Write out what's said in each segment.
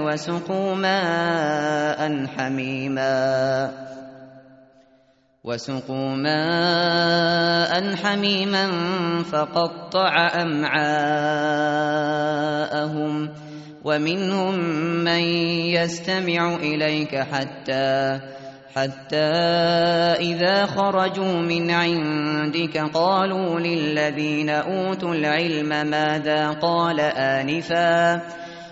وسقوا ماء حميما. وسقوا ماء حميما فقطع أمعاءهم ومنهم من يستمع إليك حتى حتى إذا خرجوا من عندك قالوا للذين أوتوا العلم ماذا قال آنفا.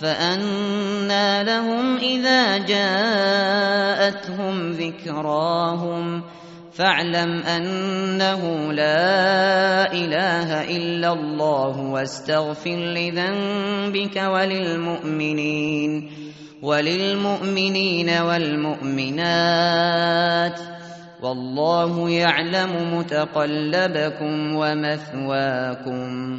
فأنى لهم إذا جاءتهم ذكراهم فاعلم أنه لا إله إلا الله واستغفر لذنبك وللمؤمنين وللمؤمنين والمؤمنات والله يعلم متقلبكم ومثواكم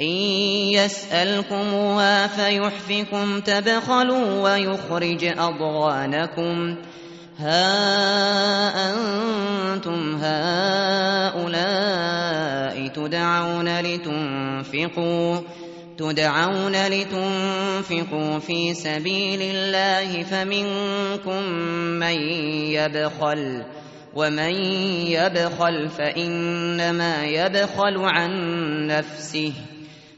إن يسألكموها فيحفكم تبخلوا ويخرج أضغانكم. ها أنتم هؤلاء تدعون لتنفقوا تدعون لتنفقوا في سبيل الله فمنكم من يبخل ومن يبخل فإنما يبخل عن نفسه.